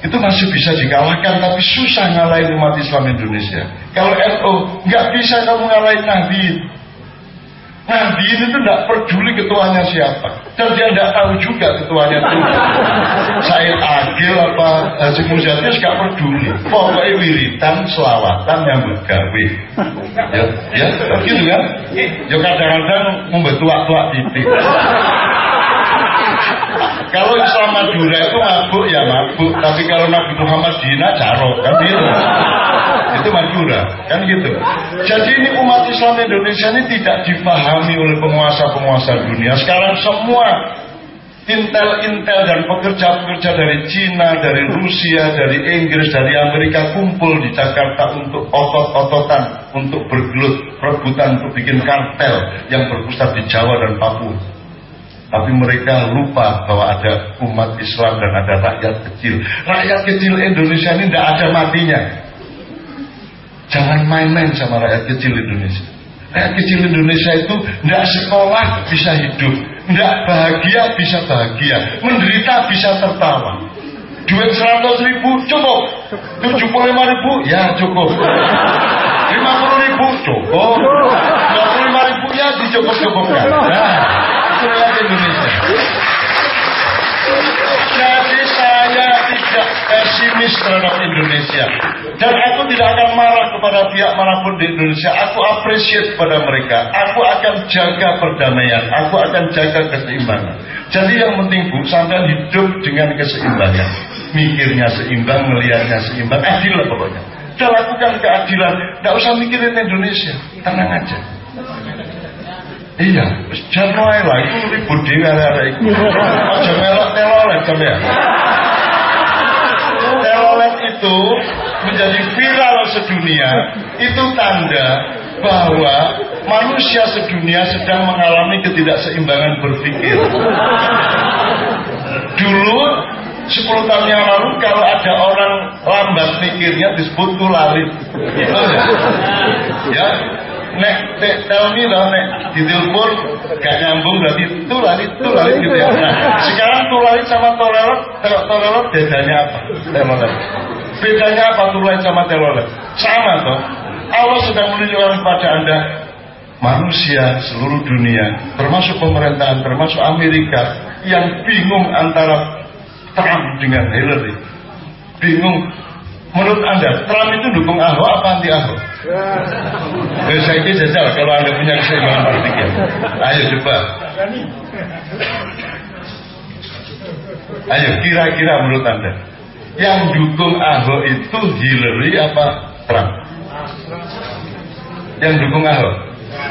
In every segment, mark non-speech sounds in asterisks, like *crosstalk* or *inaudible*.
itu masih bisa dikalahkan tapi susah ngalahin umat Islam Indonesia. Kalau NU nggak bisa kamu ngalahin Nabi. Nabi itu tidak peduli ketuanya siapa. Dan dia tidak tahu juga ketuanya itu. *laughs* Said Agil apa Haji Muzadis gak peduli. Pokoknya wiritan selawatan yang bergawe ya, ya gitu kan? Ya kadang-kadang membentuk tua titik *laughs* kalau Islam Madura itu mabuk ya mabuk, tapi kalau Nabi Muhammad dina carok kan gitu. Itu Madura kan gitu. Jadi ini umat Islam Indonesia ini tidak dipahami oleh penguasa-penguasa dunia. Sekarang semua intel-intel dan pekerja-pekerja dari Cina, dari Rusia, dari Inggris, dari Amerika kumpul di Jakarta untuk otot-ototan, untuk bergelut, rebutan, untuk bikin kartel yang berpusat di Jawa dan Papua. Tapi mereka lupa bahwa ada umat Islam dan ada rakyat kecil. Rakyat kecil Indonesia ini tidak ada matinya. Jangan main-main sama rakyat kecil Indonesia. Rakyat kecil Indonesia itu tidak sekolah bisa hidup. Tidak bahagia bisa bahagia. Menderita bisa tertawa. Duit 100 ribu cukup. 75 ribu ya cukup. 50 ribu cukup. 25 ribu ya dicukup-cukupkan. Nah, Indonesia. Jadi saya tidak pesimis terhadap Indonesia. Dan aku tidak akan marah kepada pihak mana pun di Indonesia. Aku appreciate kepada mereka. Aku akan jaga perdamaian. Aku akan jaga keseimbangan. Jadi yang penting Bu, sampai hidup dengan keseimbangan. Mikirnya seimbang, melihatnya seimbang. Adil lah pokoknya. Kita lakukan keadilan. Tidak usah mikirin Indonesia. Tenang aja. Iya, jangan wae lah, itu ribut dhewe arek iku. Aja melok telolet ya. Telolet itu menjadi viral sedunia, itu tanda bahwa manusia sedunia sedang mengalami ketidakseimbangan berpikir. Dulu 10 tahun yang lalu kalau ada orang lambat mikirnya disebut tulalit. Gitu ya. Nek nek telmi lah nek ditelepon gak nyambung berarti tulalit tulalit gitu ya. Nah, sekarang tulalit sama tolelat tolelat bedanya apa? Telolet bedanya apa tulalit sama telolet sama toh. Allah sedang menunjukkan kepada anda manusia seluruh dunia termasuk pemerintahan termasuk Amerika yang bingung antara Trump dengan Hillary. Bingung menurut anda Trump itu dukung Ahok apa anti Ahok Ya, saya ini jajal kalau anda punya keseimbangan berpikir. Ayo coba. Ayo kira-kira menurut anda yang dukung Ahok itu Hillary apa Trump? Yang dukung Ahok?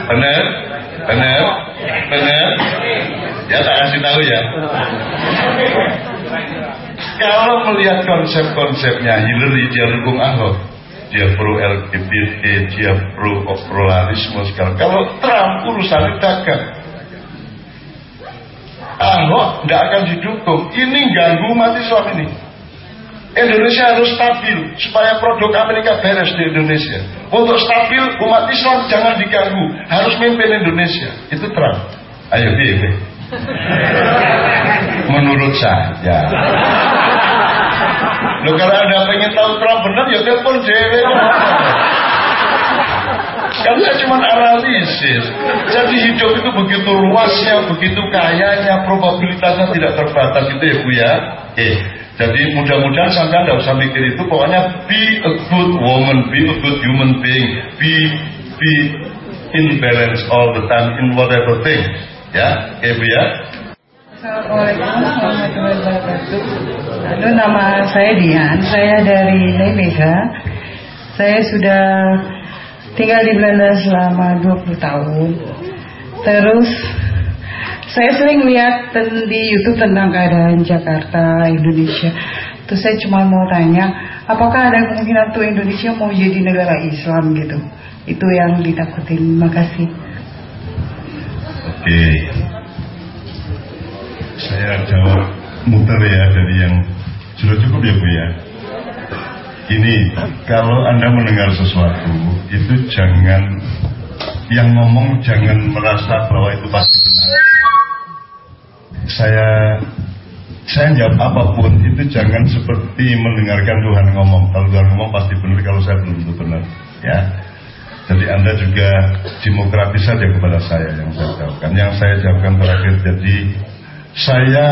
Benar? Benar? Benar? Ya tak kasih tahu ya. Kalau melihat konsep-konsepnya Hillary dia dukung Ahok, dia pro LGBT, dia pro pluralisme segala. Kalau Trump urusan dagang, Ahok tidak akan didukung. Ini ganggu umat Islam ini. Indonesia harus stabil supaya produk Amerika beres di Indonesia. Untuk stabil umat Islam jangan diganggu, harus mimpin Indonesia. Itu Trump. Ayo biar. *laughs* Menurut saya. Lo kalau anda pengen tahu Trump benar ya telepon cewek. Kan saya cuma analisis. Jadi hidup itu begitu luasnya, begitu kayanya, probabilitasnya tidak terbatas itu ya Bu ya. Oke. Jadi mudah-mudahan sampai tidak usah mikir itu. Pokoknya be a good woman, be a good human being, be be in balance all the time in whatever thing. Ya, oke Bu ya. Assalamualaikum. Halo, nama saya Dian. Saya dari Nemega. Saya sudah tinggal di Belanda selama 20 tahun. Terus saya sering lihat di YouTube tentang keadaan Jakarta, Indonesia. Terus saya cuma mau tanya, apakah ada kemungkinan tuh Indonesia mau jadi negara Islam gitu? Itu yang ditakutin. Makasih. Oke. Okay saya jawab muter ya dari yang sudah cukup ya Bu ya. Ini kalau Anda mendengar sesuatu itu jangan yang ngomong jangan merasa bahwa itu pasti benar. Saya saya jawab apa pun itu jangan seperti mendengarkan Tuhan ngomong. Kalau Tuhan ngomong pasti benar, kalau saya belum tentu benar. Ya. Jadi Anda juga demokratis saja kepada saya yang saya jawabkan. Yang saya jawabkan terakhir, jadi saya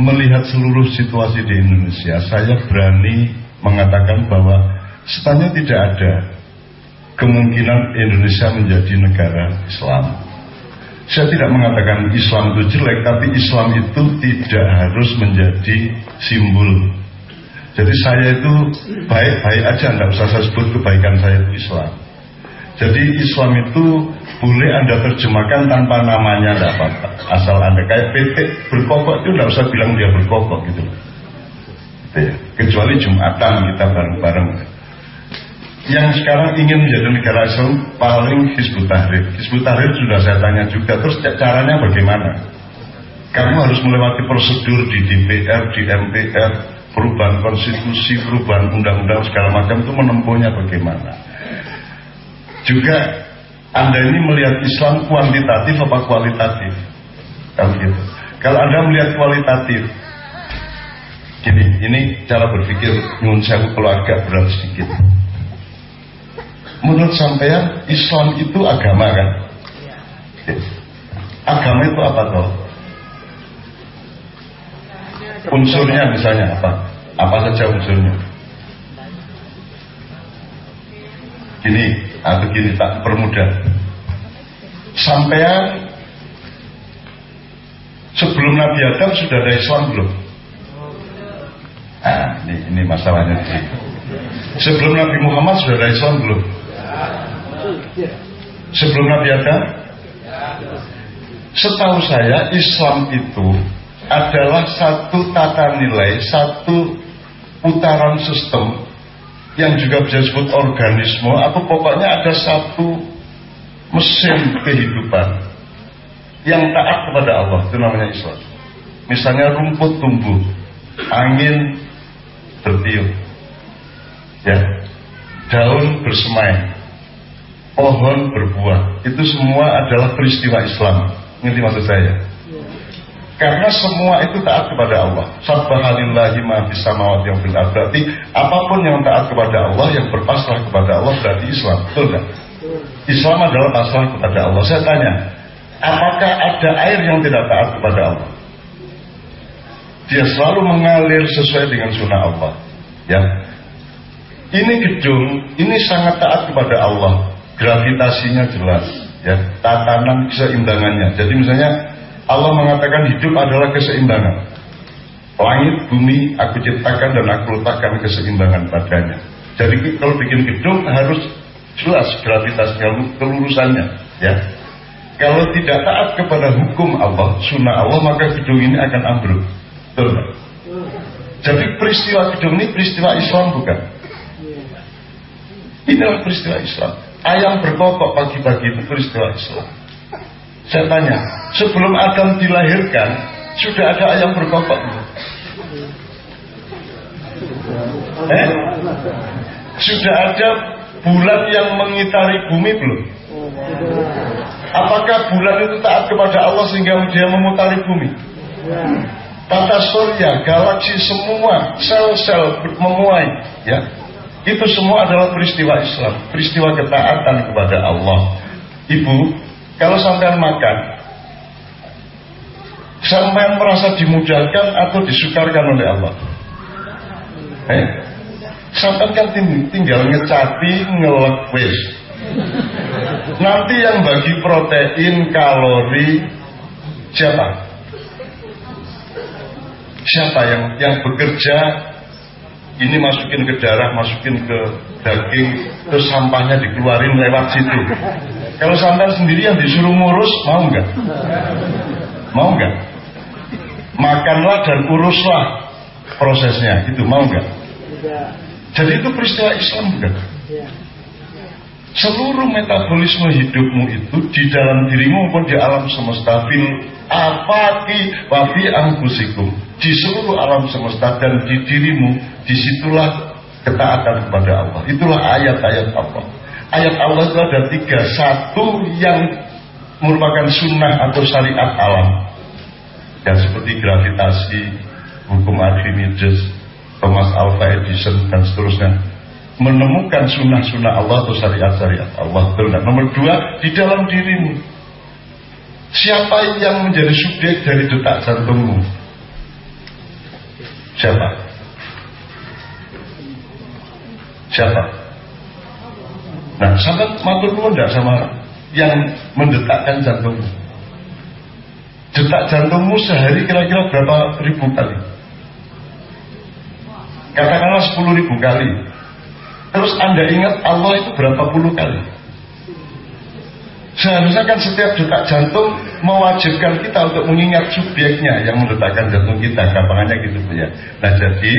melihat seluruh situasi di Indonesia, saya berani mengatakan bahwa sebenarnya tidak ada kemungkinan Indonesia menjadi negara Islam. Saya tidak mengatakan Islam itu jelek, tapi Islam itu tidak harus menjadi simbol. Jadi saya itu baik-baik aja, tidak usah saya sebut kebaikan saya itu Islam. Jadi Islam itu boleh Anda terjemahkan tanpa namanya, tidak apa-apa. Asal Anda kayak PT berkokok itu tidak usah bilang dia berkokok gitu. gitu ya. Kecuali Jumatan kita bareng-bareng yang sekarang ingin menjadi negara Islam paling Hizbut Tahrir. Hizbut Tahrir sudah saya tanya juga, terus caranya bagaimana? Kamu harus melewati prosedur di DPR, di MPR, perubahan konstitusi, perubahan undang-undang segala macam itu menempuhnya bagaimana? Juga Anda ini melihat Islam kuantitatif apa kualitatif? Kalau gitu. Kalau Anda melihat kualitatif, gini, ini cara berpikir nyun saya kalau agak berat sedikit menurut sampean Islam itu agama kan? Agama itu apa toh? Unsurnya misalnya apa? Apa saja unsurnya? Gini atau gini tak permudah. Sampean sebelum Nabi Adam sudah ada Islam belum? Ah, ini, ini masalahnya Sebelum Nabi Muhammad sudah ada Islam belum? Sebelum Nabi Adam? Setahu saya Islam itu adalah satu tata nilai, satu putaran sistem yang juga bisa disebut organisme atau pokoknya ada satu mesin kehidupan yang taat kepada Allah itu namanya Islam. Misalnya rumput tumbuh, angin bertiup, ya, daun bersemai, pohon berbuah. Itu semua adalah peristiwa Islam. Ngerti maksud saya? Karena semua itu taat kepada Allah. Sabbahalillahi ma fis samawati yang fil Berarti apa pun yang taat kepada Allah, yang berpasrah kepada Allah berarti Islam. Betul enggak? Islam adalah pasrah kepada Allah. Saya tanya, apakah ada air yang tidak taat kepada Allah? Dia selalu mengalir sesuai dengan sunnah Allah. Ya, ini gedung, ini sangat taat kepada Allah gravitasinya jelas ya tatanan keseimbangannya jadi misalnya Allah mengatakan hidup adalah keseimbangan. Langit bumi aku ciptakan dan aku letakkan keseimbangan padanya. Jadi kalau bikin gedung harus jelas gravitasinya kelurusannya ya. Kalau tidak taat kepada hukum Allah sunnah Allah maka gedung ini akan ambruk. Betul jadi peristiwa gedung ini peristiwa Islam bukan? Inilah peristiwa Islam. Ayam berkokok pagi-pagi itu peristiwa Islam. Saya tanya, sebelum Adam dilahirkan, sudah ada ayam berkokok Eh? Sudah ada bulan yang mengitari bumi belum? Apakah bulan itu taat kepada Allah sehingga dia memutari bumi? Tata surya, galaksi semua, sel-sel memuai, ya itu semua adalah peristiwa Islam, peristiwa ketaatan kepada Allah. Ibu, kalau sampean makan, sampean merasa dimudahkan atau disukarkan oleh Allah? Eh? Sampean kan tinggal ngecapi, ngelek wis. Nanti yang bagi protein, kalori, siapa? Siapa yang yang bekerja ini masukin ke darah, masukin ke daging, terus sampahnya dikeluarin lewat situ. Kalau sampai sendiri yang disuruh ngurus, mau nggak? Mau nggak? Makanlah dan uruslah prosesnya, itu mau nggak? Jadi itu peristiwa Islam bukan? Seluruh metabolisme hidupmu itu di dalam dirimu maupun di alam semesta fil apati wafi angkusikum di seluruh alam semesta dan di dirimu di situlah ketaatan kepada Allah. Itulah ayat-ayat Allah. Ayat Allah itu ada tiga. Satu yang merupakan sunnah atau syariat alam. Yang seperti gravitasi, hukum Archimedes, Thomas Alva Edison dan seterusnya. Menemukan sunnah-sunnah Allah atau syariat-syariat Allah. Betul nomor dua di dalam dirimu. Siapa yang menjadi subjek dari detak jantungmu? Siapa siapa? Nah sahabat matur nuwun sama yang mendetakkan jantungmu? Detak jantungmu sehari kira-kira berapa ribu kali? Katakanlah sepuluh ribu kali. Terus Anda ingat Allah itu berapa puluh kali? Seharusnya kan setiap detak jantung mewajibkan kita untuk mengingat subjeknya yang mendetakkan jantung kita, gampangannya gitu ya. Nah jadi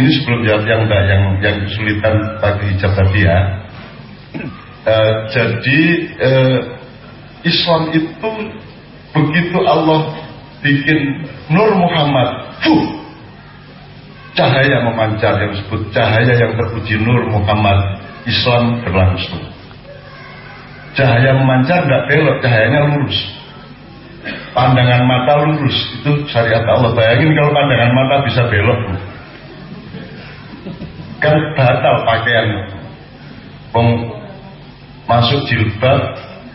ini sebelum jawab yang yang yang kesulitan pagi hijab tadi ya. Uh, *clears throat* jadi uh, Islam itu begitu Allah bikin Nur Muhammad, fuh, cahaya memancar yang disebut cahaya yang terpuji nur Muhammad Islam berlangsung cahaya memancar tidak belok cahayanya lurus. Pandangan mata lurus itu syariat Allah. Bayangin kalau pandangan mata bisa belok kan batal pakaian masuk jilbab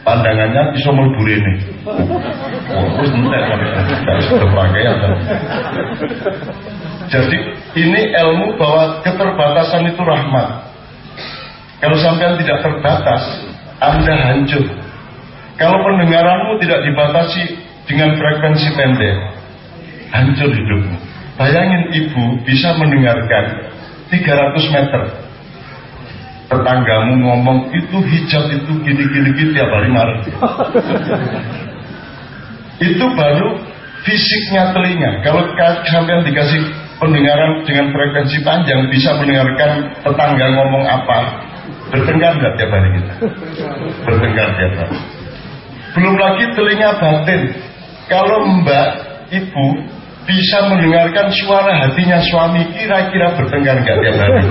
pandangannya bisa melbur ini oh, terus enggak tidak sudah pakaian jadi ini ilmu bahwa keterbatasan itu rahmat. Kalau sampai tidak terbatas, Anda hancur. Kalau pendengaranmu tidak dibatasi dengan frekuensi pendek, hancur hidupmu. Bayangin ibu bisa mendengarkan 300 meter. Tetanggamu ngomong itu hijab itu gini-gini tiap hari marah. *laughs* itu baru fisiknya telinga. Kalau sampai dikasih pendengaran dengan frekuensi panjang bisa mendengarkan tetangga ngomong apa bertengkar nggak tiap hari kita bertengkar tiap hari belum lagi telinga batin kalau mbak ibu bisa mendengarkan suara hatinya suami kira-kira bertengkar nggak tiap hari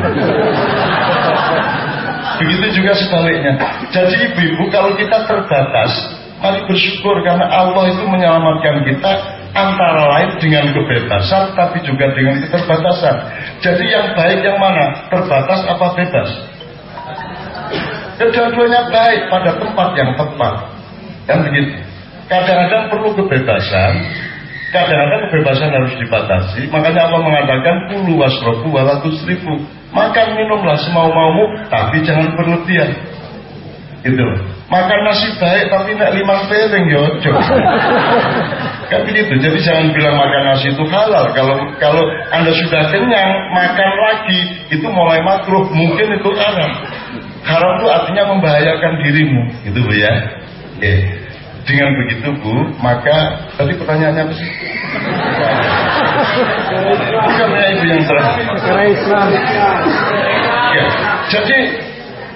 begitu juga sebaliknya jadi ibu-ibu kalau kita terbatas mari bersyukur karena Allah itu menyelamatkan kita antara lain dengan kebebasan tapi juga dengan keterbatasan. Jadi yang baik yang mana? Terbatas apa bebas? Kedua-duanya baik pada tempat yang tepat. Kan begitu. Kadang-kadang perlu kebebasan, kadang-kadang kebebasan harus dibatasi. Makanya Allah mengatakan puluh wasrobu walatus ribu. Makan minumlah semau-maumu, tapi jangan berlebihan. Gitu. Makan nasi baik tapi nak lima piring ya Kan begitu. Jadi jangan bilang makan nasi itu halal. Kalau kalau Anda sudah kenyang, makan lagi itu mulai makruh, mungkin itu haram. Haram itu artinya membahayakan dirimu, gitu Bu ya. Oke. Dengan begitu Bu, maka tadi pertanyaannya apa sih? Bukan ibu yang terakhir. Islam. Ya. Jadi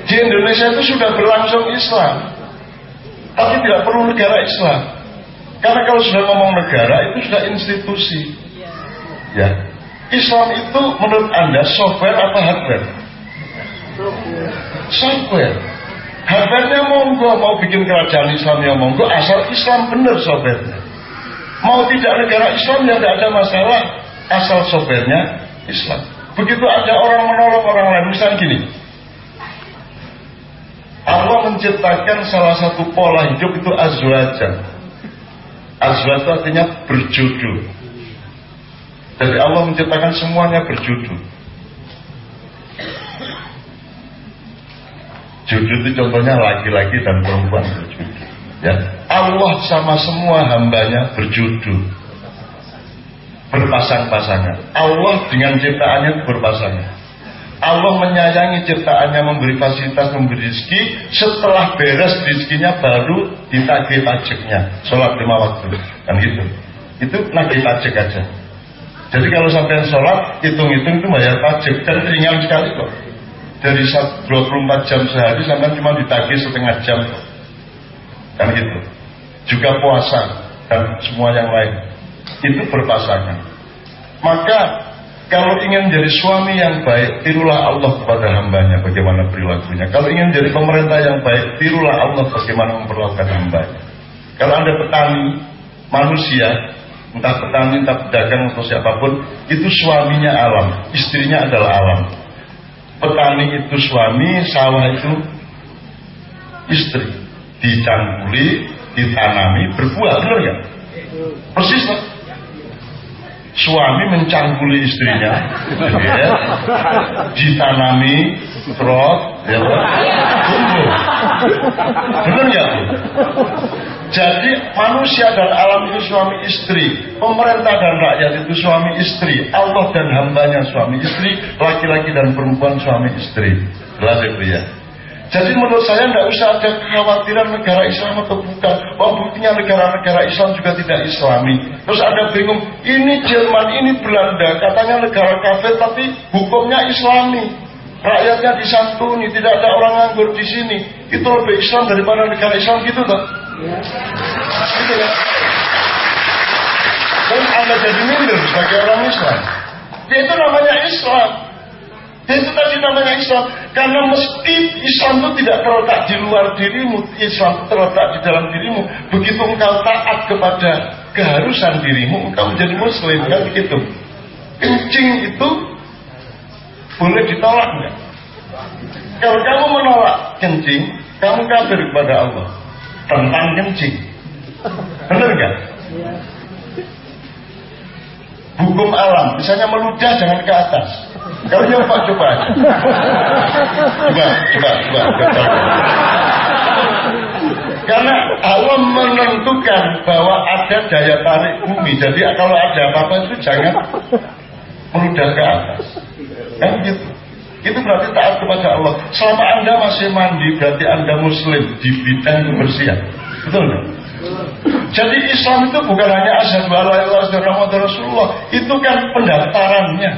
di Indonesia itu sudah berlangsung Islam, tapi tidak perlu negara Islam. Karena kalau sudah ngomong negara itu sudah institusi. Ya. Islam itu menurut Anda software apa hardware? Software. Hardware-nya monggo mau bikin kerajaan Islam yang monggo asal Islam benar software-nya. Mau tidak negara Islam yang tidak ada masalah asal software-nya Islam. Begitu ada orang menolong orang lain misalnya gini. Allah menciptakan salah satu pola hidup itu azwajan Azwaj itu artinya berjodoh. Jadi Allah menciptakan semuanya berjodoh. Jodoh itu contohnya laki-laki dan perempuan. Ya, Allah sama semua hambanya berjodoh. Berpasang-pasangan. Allah dengan ciptaannya berpasangan. Allah menyayangi ciptaannya memberi fasilitas memberi rezeki setelah beres rezekinya baru ditagih pajaknya sholat lima waktu kan gitu itu nagih pajak aja jadi kalau sampai sholat hitung-hitung itu bayar pajak dan ringan sekali kok dari 24 jam sehari sampai cuma ditagih setengah jam kan gitu juga puasa dan semua yang lain itu berpasangan maka kalau ingin jadi suami yang baik, tirulah Allah kepada hambanya bagaimana perilakunya. Kalau ingin jadi pemerintah yang baik, tirulah Allah bagaimana memperlakukan hambanya. Kalau Anda petani, manusia, entah petani, entah pedagang atau siapa pun, itu suaminya alam, istrinya adalah alam. Petani itu suami, sawah itu istri. Dicangkuli, ditanami, berbuah, benar ya? Persis lah. Suami mencangkuli istrinya, ya, ditanami, terus, ya, tumbuh. Benar ya? Jadi manusia dan alam itu suami istri, pemerintah dan rakyat itu suami istri, Allah dan hambanya suami istri, laki-laki dan perempuan suami istri. Jelas ya ya. Jadi menurut saya tidak usah ada kekhawatiran negara Islam atau bukan. Oh buktinya negara-negara Islam juga tidak Islami. Terus ada bingung, ini Jerman, ini Belanda, katanya negara kafir tapi hukumnya Islami. Rakyatnya disantuni, tidak ada orang nganggur di sini. Itu lebih Islam daripada negara Islam gitu toh. Ya. Dan Anda jadi minder sebagai orang Islam. Ya itu namanya Islam. Ya itu tadi namanya Islam. Karena mesti Islam itu tidak terletak di luar dirimu. Islam terletak di dalam dirimu. Begitu engkau taat kepada keharusan dirimu, engkau menjadi muslim. Kan begitu. Kencing itu boleh ditolak enggak? Kalau kamu menolak kencing, kamu kafir kepada Allah tentang kencing. Benar nggak? Hukum alam, misalnya meludah jangan ke atas. Kalau nyoba coba. Coba, coba, coba, coba. Karena Allah menentukan bahwa ada daya tarik bumi. Jadi kalau ada apa-apa itu jangan meludah ke atas. Kan gitu. Itu berarti taat kepada Allah. Selama Anda masih mandi, berarti Anda muslim di bidang kebersihan. Betul nggak? Jadi Islam itu bukan hanya asyhadu alla ilaha Rasulullah, itu kan pendaftarannya.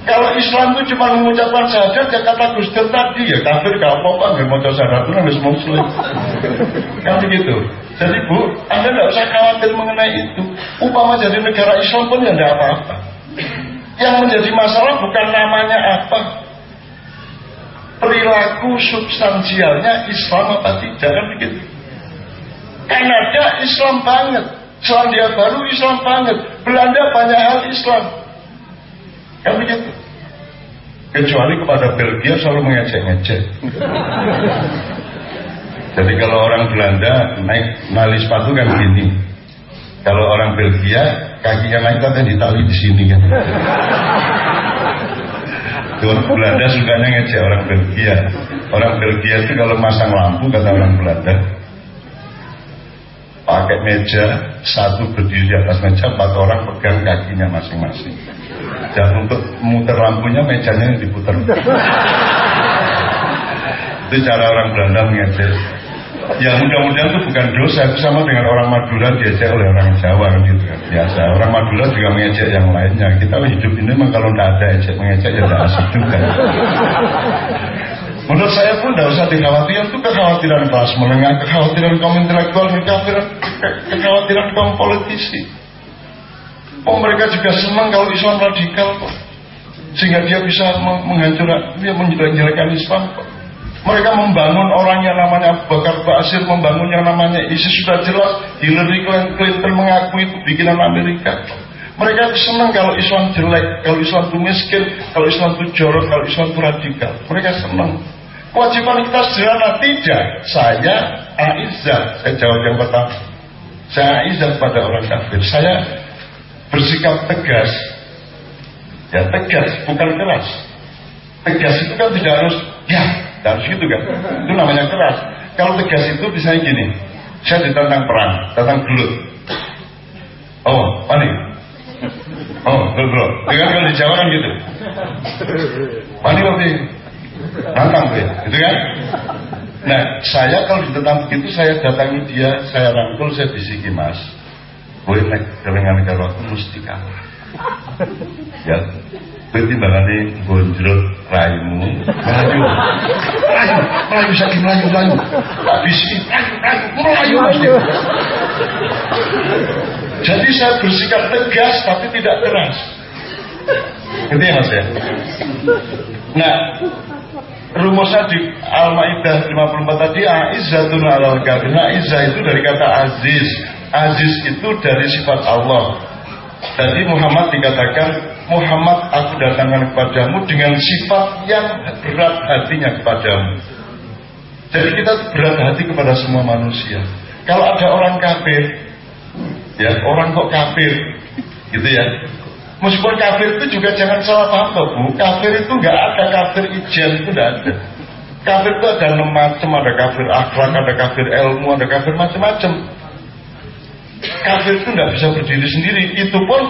Kalau Islam itu cuma mengucapkan syahadat ya kata Gus tadi ya kafir gak apa-apa nggak mau syahadat itu harus muslim. Kan begitu. Jadi Bu, Anda tidak usah khawatir mengenai itu. Upama jadi negara Islam pun ya tidak apa-apa. Yang menjadi masalah bukan namanya apa. Perilaku substansialnya Islam apa tidak kan begitu. Kanada Islam banget. Selandia Baru Islam banget. Belanda banyak hal Islam. Kan begitu. Kecuali kepada Belgia selalu mengecek-ngecek. *laughs* Jadi kalau orang Belanda naik nali sepatu kan gini. Kalau orang Belgia kakinya naik kan ditali di sini kan. Orang Belanda sukanya ngecek orang Belgia. Orang Belgia itu kalau masang lampu kata orang Belanda pakai meja satu berdiri di atas meja empat orang pegang kakinya masing-masing. Dan untuk muter lampunya mejanya yang diputar. Itu cara orang Belanda mengecek ya mudah-mudahan itu bukan dosa. Itu sama dengan orang Madura diajak oleh orang Jawa kan gitu kan. Biasa. Orang Madura juga mengejek yang lainnya. Kita hidup ini memang kalau tidak ada ejek mengejek ya tidak asik juga. Menurut saya pun tidak usah dikhawatirkan itu kekhawatiran kelas menengah kekhawatiran kaum intelektual kekhawatiran, kekhawatiran kaum politisi. Oh mereka juga senang kalau Islam radikal kok. Sehingga dia bisa menghancurkan dia menjelek-jelekan Islam kok mereka membangun orang yang namanya Abu Bakar Basir, membangun yang namanya ISIS sudah jelas. Hillary Clinton mengaku itu bikinan Amerika. Mereka senang kalau Islam jelek, kalau Islam itu miskin, kalau Islam itu jorok, kalau Islam itu radikal. Mereka senang. Kewajiban kita sederhana tidak. Saya Aizah, saya jawab yang pertama. Saya Aizah pada orang kafir. Saya bersikap tegas. Ya tegas, bukan keras. Tegas itu kan tidak harus ya harus gitu kan? Itu namanya keras. Kalau tegas itu bisa gini. Saya ditantang perang tentang gelut. Oh panik oh gelut dengan kalau di Jawa kan gitu. Panik nanti tantang ya gitu kan? Nah saya kalau ditentang begitu saya datangi dia saya rangkul saya bisiki mas boleh naik kelengan kalau mesti kalah ya Kowe timbangane gonjrot raimu, melayu. Melayu, melayu saking melayu melayu. Tak bisi, melayu, melayu. Jadi saya bersikap tegas tapi tidak keras. Gitu ya mas ya? Nah, rumusnya di Al-Ma'idah 54 tadi A'izzatun alal kafir. Nah, Izzah itu dari kata aziz. aziz itu dari sifat Allah. Jadi Muhammad dikatakan Muhammad aku datangkan kepadamu dengan sifat yang berat hatinya kepadamu. Jadi kita berat hati kepada semua manusia. Kalau ada orang kafir, ya orang kok kafir, gitu ya. Meskipun kafir itu juga jangan salah paham bu. Kafir itu nggak ada kafir ijen itu nggak ada. Kafir itu ada macam, ada kafir akhlak, ada kafir ilmu, ada kafir macam-macam. Kafir itu nggak bisa berdiri sendiri. Itu pun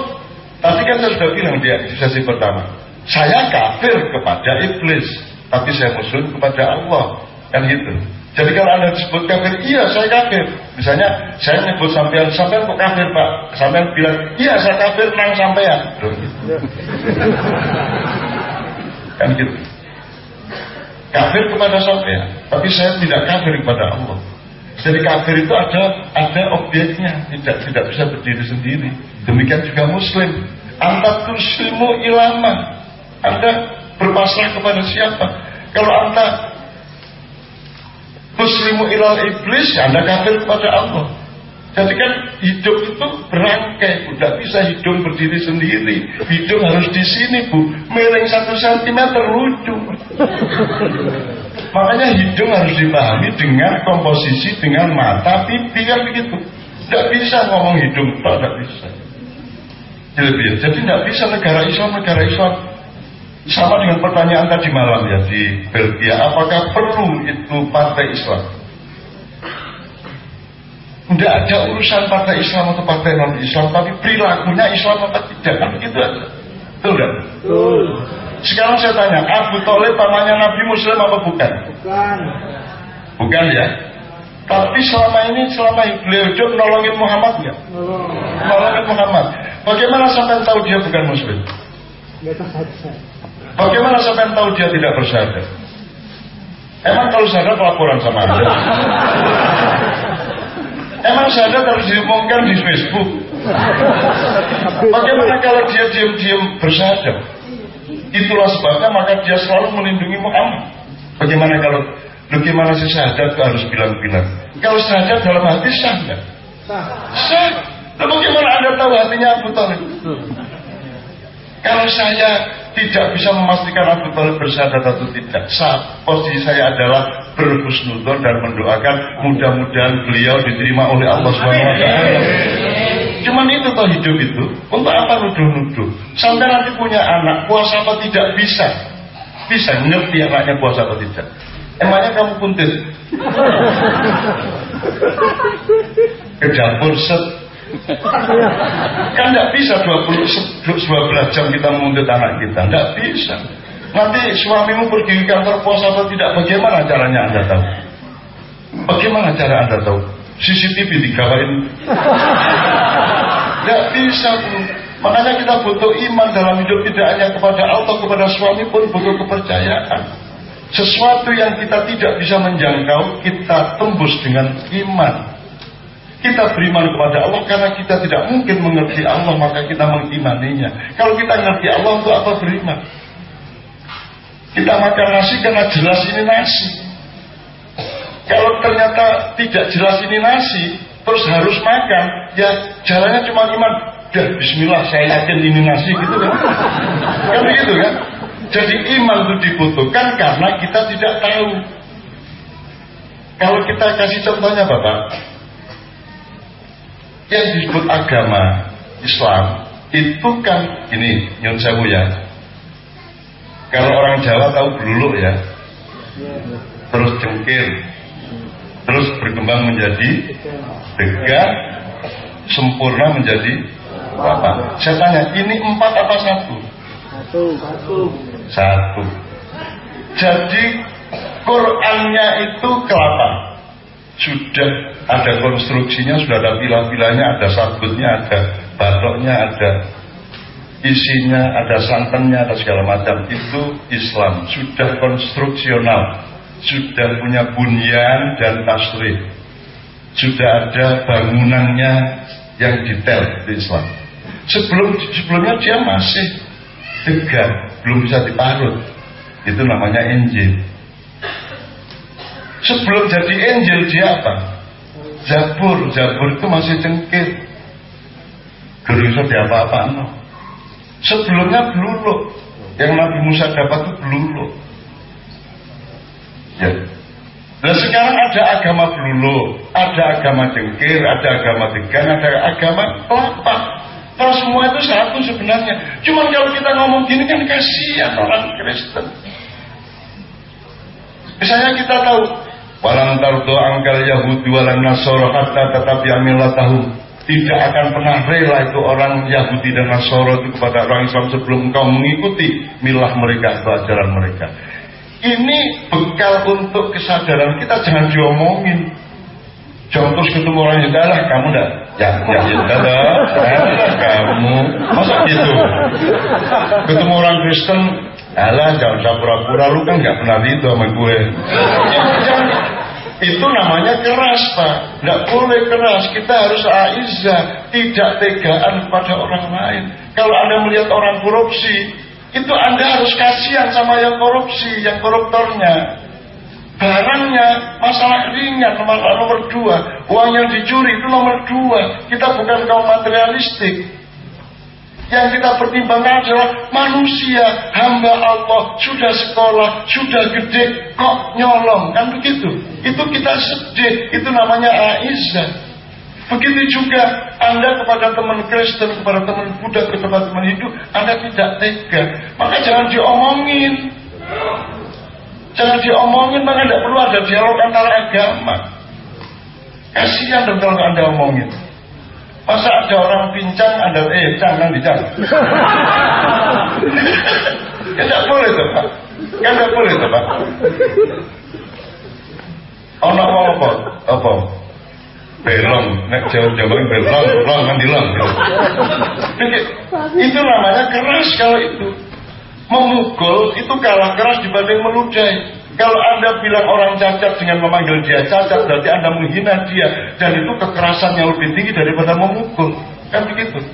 tadi kan saya sudah bilang dia di sesi pertama. Saya kafir kepada iblis, tapi saya muslim kepada Allah. Kan gitu. Jadi kalau anda disebut kafir, iya saya kafir. Misalnya saya nyebut sampean, sampean kok kafir pak? Sampean bilang, iya saya kafir nang sampean. kan gitu. Kafir kepada sampean, tapi saya tidak kafir kepada Allah. Jadi kafir itu ada ada objeknya, tidak tidak bisa berdiri sendiri. Demikian juga Muslim. Anda tuslimu ilama. Anda berpasrah kepada siapa? Kalau anda muslimu ilal iblis anda kafir kepada Allah jadi kan hidup itu berangkai, tidak bisa hidung berdiri sendiri. Hidung harus di sini, Bu. Miring satu sentimeter lucu. Makanya hidung harus dipahami dengan komposisi, dengan mata, pipi kan begitu. Tidak bisa ngomong hidung, tidak bisa. Jadi, jadi tidak bisa negara Islam, negara Islam sama dengan pertanyaan tadi malam ya di Belgia, apakah perlu itu partai Islam? Tidak ada urusan partai Islam atau partai non Islam, tapi perilakunya Islam apa tidak kan gitu aja. Betul kan? Sekarang saya tanya, Abu Talib pamannya Nabi Muslim apa bukan? Bukan. Bukan ya? Tapi selama ini, selama beliau hidup nolongin Muhammad ya? Nolongin Muhammad. Bagaimana sampai tahu dia bukan Muslim? Bagaimana sampai tahu dia tidak bersahadat? Emang kalau sadar laporan sama Anda? *laughs* Emang sadar harus diumumkan di Facebook? *laughs* Bagaimana kalau dia diam-diam bersahadat? Itulah sebabnya maka dia selalu melindungi Muhammad. Bagaimana kalau bagaimana sih syahadat harus bilang-bilang? Kalau syahadat dalam hati sah enggak? Sah. Lalu bagaimana Anda tahu hatinya Abu Talib? Kalau saya tidak bisa memastikan Abu Talib bersyahadat atau tidak. Saat posisi saya adalah berhusnudon dan mendoakan mudah-mudahan beliau diterima oleh Allah SWT. Cuman itu toh hidup itu. Untuk apa nuduh-nuduh? Sampai nanti punya anak, puasa apa tidak bisa. Bisa ngerti anaknya puasa apa tidak. Emangnya kamu kuntit? Ke dapur set Kan tidak bisa 20, 12 jam kita menuntut anak kita. Tidak bisa. Nanti suamimu pergi ke kantor pos atau tidak, bagaimana caranya Anda tahu? Bagaimana cara Anda tahu? CCTV digawain. Tidak bisa, Bu. Makanya kita butuh iman dalam hidup tidak hanya kepada Allah, kepada suami pun butuh kepercayaan. Sesuatu yang kita tidak bisa menjangkau, kita tembus dengan iman. Kita beriman kepada Allah karena kita tidak mungkin mengerti Allah maka kita mengimaninya. Kalau kita mengerti Allah untuk apa beriman? Kita makan nasi karena jelas ini nasi. Kalau ternyata tidak jelas ini nasi, terus harus makan, ya jalannya cuma iman. Ya Bismillah saya yakin ini nasi gitu kan? Kan begitu kan? Jadi iman itu dibutuhkan karena kita tidak tahu. Kalau kita kasih contohnya Bapak, yang disebut agama Islam itu kan ini nyun sewu ya kalau orang Jawa tahu beluluk ya terus cengkir terus berkembang menjadi tegak sempurna menjadi apa saya tanya ini empat apa satu? Satu satu. Satu. Jadi Qurannya itu kelapa. Sudah ada konstruksinya, sudah ada pilah-pilahnya, ada sabutnya, ada batoknya, ada isinya, ada santannya, ada segala macam. Itu Islam, sudah konstruksional, sudah punya bunyan dan tasrih. Sudah ada bangunannya yang detail di Islam. Sebelum sebelumnya dia masih tegak, belum bisa diparut. Itu namanya Injil. Sebelum jadi Injil dia apa? Zabur, Zabur itu masih cengkir. Gerusa diapa-apa no. Sebelumnya beluluk. Yang Nabi Musa dapat itu beluluk. Ya. Dan sekarang ada agama beluluk, ada agama cengkir, ada agama tegang, ada agama kelapa. Kalau semua itu satu sebenarnya. Cuman kalau kita ngomong gini kan kasihan orang Kristen. Misalnya kita tahu walang tardo angkal Yahudi walang Nasoro hatta tetapi tahu tidak akan pernah rela itu orang Yahudi dan Nasoro itu kepada orang Islam sebelum engkau mengikuti milah mereka, pelajaran mereka. Ini bekal untuk kesadaran kita jangan diomongin. Jangan terus ketemu orang yang lah kamu dah ya ya ya dah kamu masa gitu ketemu orang Kristen Alah jangan usah pura-pura lu kan nggak pernah itu sama gue. Itu namanya keras pak. Nggak boleh keras. Kita harus aizah, tidak tegaan pada orang lain. Kalau anda melihat orang korupsi, itu anda harus kasihan sama yang korupsi, yang koruptornya. Barangnya masalah ringan nomor, nomor dua, uang yang dicuri itu nomor dua. Kita bukan kaum materialistik. Yang kita pertimbangkan adalah manusia, hamba Allah, sudah sekolah, sudah gede, kok nyolong, kan begitu. Itu kita sedih, itu namanya aizah. Begitu juga Anda kepada teman Kristen, kepada teman Buddha, kepada teman Hindu, Anda tidak tega. Maka jangan diomongin. Jangan diomongin, maka tidak perlu ada dialog antara agama. Kasihan dong kalau Anda omongin. Masa ada orang pincang, ada eh jangan dicang. *laughs* ya tidak boleh tuh Pak. Kan tidak boleh tuh Pak. Oh, apa apa? Belong, nek jauh-jauh belong, belong kan dilong. Itu namanya keras kalau itu. Memukul itu kalah keras dibanding meludahi. Kalau Anda bilang orang cacat dengan memanggil dia cacat, berarti Anda menghina dia. Dan itu kekerasan yang lebih tinggi daripada memukul. Kan begitu.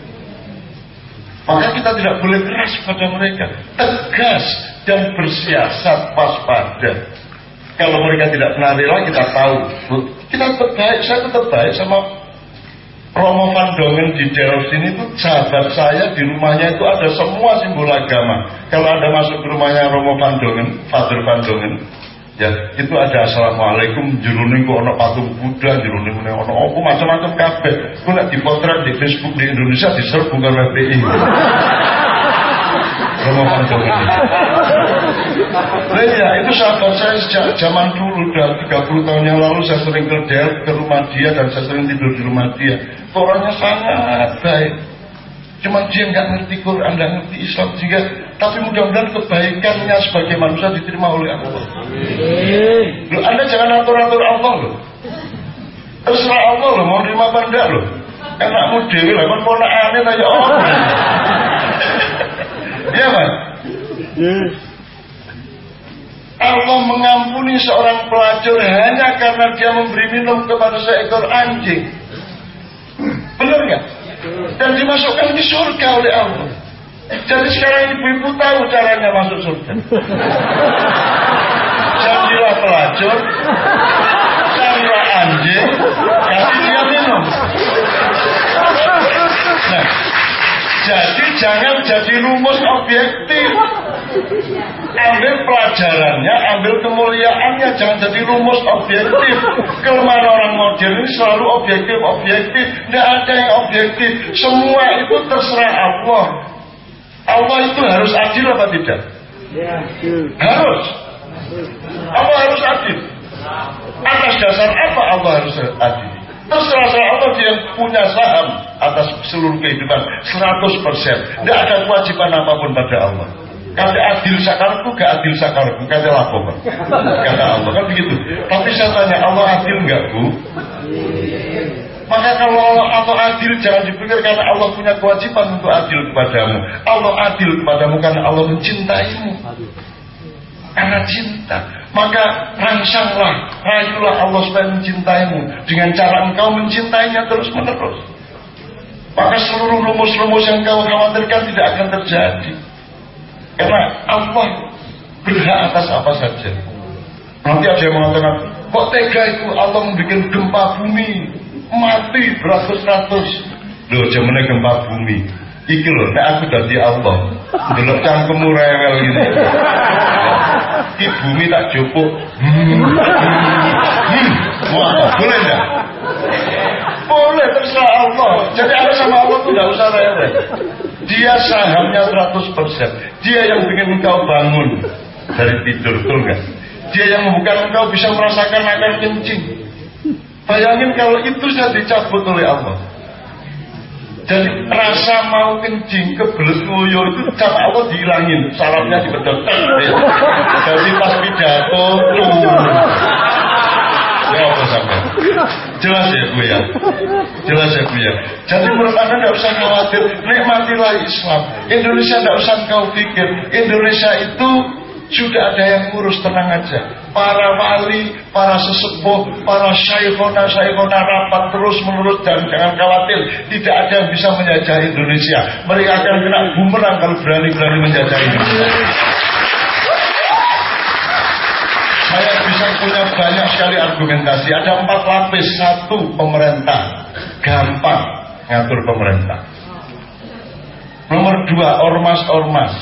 Maka kita tidak boleh keras pada mereka. Tegas dan bersiasat waspada. Kalau mereka tidak pernah rela, kita tahu. Kita tetap baik, saya tetap baik sama Romo Van Dongen di daerah sini itu sahabat saya di rumahnya itu ada semua simbol agama. Kalau ada masuk ke rumahnya Romo Van Dongen, Father Van Dongen, ya itu ada assalamualaikum jeruning kok ono patung Buddha jeruning ono apa macam-macam kabeh. Ku nek dipotret di Facebook di Indonesia diserbu karo FPI. *laughs* Romo Van Nah, ya, itu sahabat saya sejak zaman dulu, udah 30 tahun yang lalu saya sering ke, ke rumah dia dan saya sering tidur di rumah dia. Orangnya sangat baik. Cuma dia nggak ngerti Quran, nggak ngerti Islam juga. Tapi mudah-mudahan kebaikannya sebagai manusia diterima oleh Allah. Loh, Anda jangan atur-atur Allah loh. Terserah Allah loh, mau terima apa enggak loh. Enakmu dewi lah, kan ponak aneh aja oh. Iya kan? Allah mengampuni seorang pelacur hanya karena dia memberi minum kepada seekor anjing. Benar nggak? Dan dimasukkan di surga oleh Allah. Jadi sekarang ibu-ibu tahu caranya masuk surga. Carilah pelacur, carilah anjing, kasih dia minum. Nah, jadi jangan jadi rumus objektif. Ambil pelajarannya, ambil kemuliaannya, jangan jadi rumus objektif. Kelemahan orang modern ini selalu objektif, objektif. Tidak ada yang objektif. Semua itu terserah Allah. Allah itu harus adil apa tidak? Harus. Allah harus adil. Atas dasar apa Allah harus adil? Terserah Allah dia yang punya saham atas seluruh kehidupan 100%. Tidak ada kewajiban apa pun pada Allah. Kata adil sakarku, gak adil sakarku, kata lapo Kata Allah kan begitu. Tapi saya tanya Allah adil nggak bu? Maka kalau Allah, Allah adil jangan dipikir karena Allah punya kewajiban untuk adil kepadamu. Allah adil kepadamu karena Allah mencintaimu. Karena cinta. Maka rangsanglah, rayulah Allah supaya mencintaimu. Dengan cara engkau mencintainya terus menerus. Maka seluruh rumus-rumus yang kau khawatirkan tidak akan terjadi. Karena Allah berhak atas apa saja. Nanti ada yang mengatakan, Kok tega itu Allah membuat gempa bumi mati beratus-ratus. Loh, jamannya gempa bumi. Iki loh, nek aku dadi Allah. Delok cangkemmu rewel gitu. Iki bumi tak jupuk. Hmm. Hmm. Boleh enggak? Boleh terserah Allah. Jadi aku sama Allah tuh usah rewel. Dia sahamnya 100%. Dia yang bikin engkau bangun dari tidur, betul nggak? Dia yang membuka engkau bisa merasakan akan kencing. Bayangin kalau itu sudah dicabut oleh Allah. Jadi rasa mau kencing kebelet ngoyo itu cara Allah dihilangin, syaratnya dibedotkan. Jadi pas pidato lu. Apa sampai? Jelas ya gue ya. Jelas ya gue ya. Jadi menurut anda tidak usah khawatir, nikmatilah Islam. Indonesia tidak usah kau pikir. Indonesia itu sudah ada yang ngurus tenang aja. Para wali, para sesepuh, para syaikona, syaikona rapat terus menerus dan jangan khawatir. Tidak ada yang bisa menjajah Indonesia. Mereka akan kena bumerang kalau berani-berani menjajah Indonesia. Saya bisa punya banyak sekali argumentasi. Ada empat lapis. Satu, pemerintah. Gampang ngatur pemerintah. Nomor dua, ormas-ormas.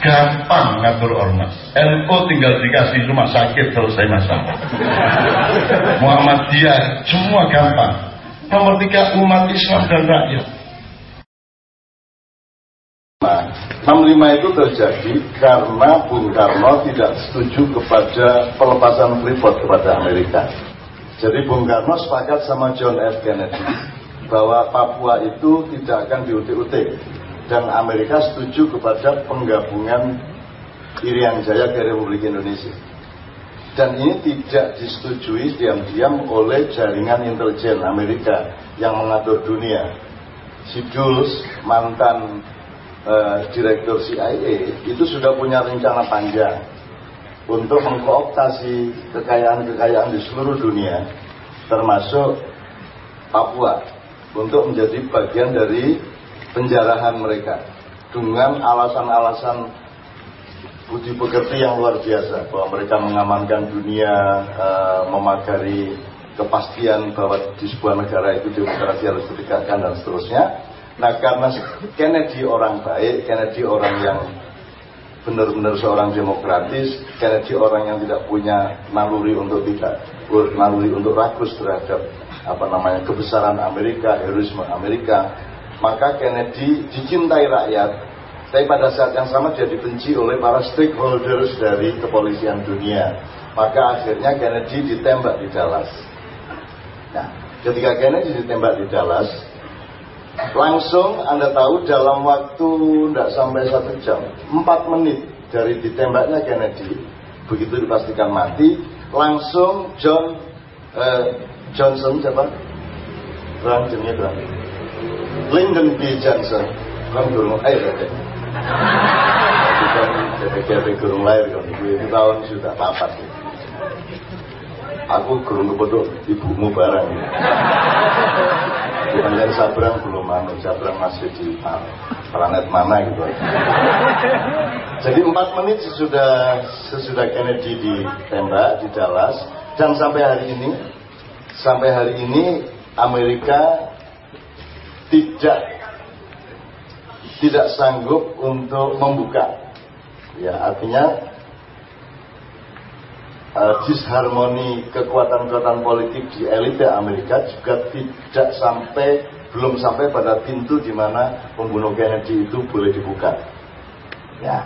Gampang ngatur ormas. NU tinggal dikasih rumah sakit selesai masalah. Muhammadiyah, semua gampang. Nomor tiga, umat Islam dan rakyat. 65 itu terjadi karena Bung Karno tidak setuju kepada pelepasan Freeport kepada Amerika. Jadi Bung Karno sepakat sama John F. Kennedy bahwa Papua itu tidak akan diutik-utik dan Amerika setuju kepada penggabungan Irian Jaya ke Republik Indonesia. Dan ini tidak disetujui diam-diam oleh jaringan intelijen Amerika yang mengatur dunia. Si Jules, mantan eh, direktur CIA, itu sudah punya rencana panjang untuk mengkooptasi kekayaan-kekayaan di seluruh dunia, termasuk Papua, untuk menjadi bagian dari penjarahan mereka dengan alasan-alasan budi pekerti yang luar biasa bahwa mereka mengamankan dunia, uh, memagari kepastian bahwa di sebuah negara itu demokrasi harus ditegakkan dan seterusnya. Nah karena Kennedy orang baik, Kennedy orang yang benar-benar seorang demokratis, Kennedy orang yang tidak punya naluri untuk tidak naluri untuk rakus terhadap apa namanya kebesaran Amerika, heroisme Amerika, maka Kennedy dicintai rakyat, tapi pada saat yang sama dia dibenci oleh para stakeholders dari kepolisian dunia. Maka akhirnya Kennedy ditembak di Dallas. Nah, ketika Kennedy ditembak di Dallas, langsung Anda tahu dalam waktu tidak sampai satu jam, empat menit dari ditembaknya Kennedy, begitu dipastikan mati, langsung John eh, Johnson siapa? Berang jenenge berang. Lyndon B. Johnson kan gurung air ya bukan jadi gurung lahir kan itu tahun sudah papat ya. aku gurung kepeduk ibumu barang ya. Yang sabrang belum mana sabrang masih di planet mana gitu jadi empat menit sesudah sesudah Kennedy ditembak di Dallas dan sampai hari ini sampai hari ini Amerika tidak tidak sanggup untuk membuka. Ya, artinya uh, disharmoni kekuatan-kekuatan politik di elite Amerika juga tidak sampai belum sampai pada pintu di mana pembunuh Kennedy itu boleh dibuka. Ya.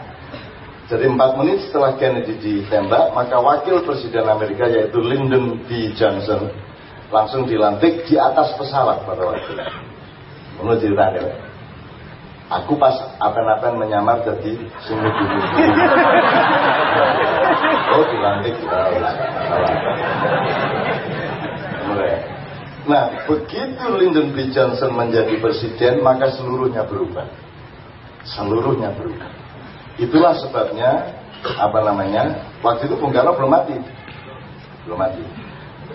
Jadi empat menit setelah Kennedy ditembak, maka wakil presiden Amerika yaitu Lyndon B. Johnson langsung dilantik di atas pesawat pada waktu itu. Menurut ceritanya. Aku pas apen-apen menyamar jadi sungguh dulu. Oh dilantik. Nah, begitu Lyndon B. Johnson menjadi presiden, maka seluruhnya berubah. Seluruhnya berubah. Itulah sebabnya, apa namanya, waktu itu Bung Karno belum mati. Belum mati.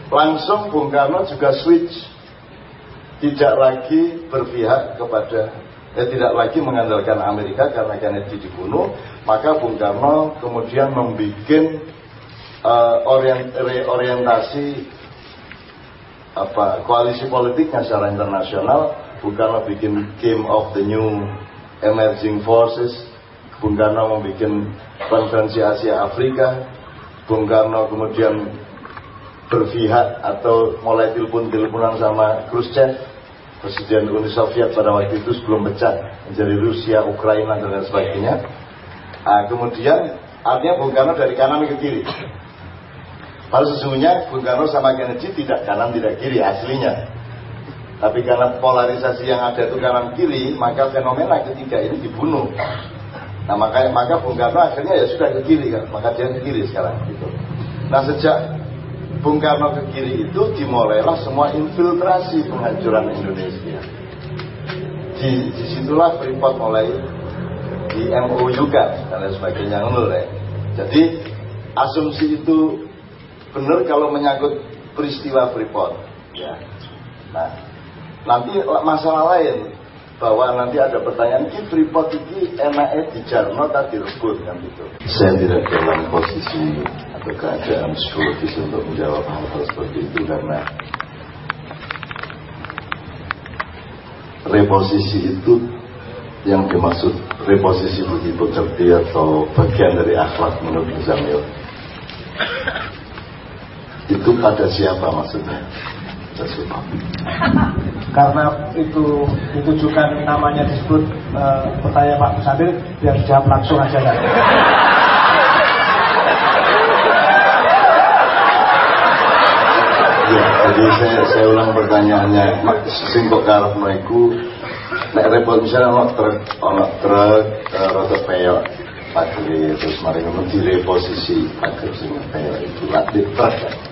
Langsung Bung Karno juga switch tidak lagi berpihak kepada eh, tidak lagi mengandalkan Amerika karena Kennedy dibunuh. Maka Bung Karno kemudian membuat uh, orient, reorientasi apa koalisi politiknya secara internasional. Bukanlah bikin game of the new emerging forces. Bung Karno membuat konferensi Asia Afrika. Bung Karno kemudian berpihak atau mulai telepon-teleponan sama Khrushchev Presiden Uni Soviet pada waktu itu sebelum pecah menjadi Rusia, Ukraina dan lain sebagainya. Nah, kemudian artinya Bung Karno dari kanan ke kiri. Padahal sesungguhnya Bung Karno sama Kennedy tidak kanan tidak kiri aslinya. Tapi karena polarisasi yang ada itu kanan kiri, maka fenomena ketiga ini dibunuh. Nah maka maka Bung Karno akhirnya ya sudah ke kiri kan, maka dia ke kiri sekarang gitu. Nah sejak Bung Karno ke kiri itu dimulailah semua infiltrasi penghancuran Indonesia. Di, di situlah Freeport mulai di MOU kan dan lain sebagainya ya. Jadi asumsi itu benar kalau menyangkut peristiwa Freeport. Ya. Nah, nanti masalah lain bahwa nanti ada pertanyaan ki Freeport ini enaknya di Jarno tadi direbut? Kan gitu. Saya tidak dalam posisi atau keadaan psikologis untuk menjawab hal-hal seperti itu karena reposisi itu yang dimaksud reposisi begitu cerdik atau bagian dari akhlak menurut Zamil itu pada siapa maksudnya *laughs* karena itu ditujukan namanya disebut uh, pertanyaan Pak Musadir yang jawab langsung aja kan Ya, jadi saya, saya ulang pertanyaannya. Sing kok karepno iku nek repot misalnya ono truk, ono truk uh, rada peyok pagere terus mari ngono direposisi agar sing peyok itu latih truk.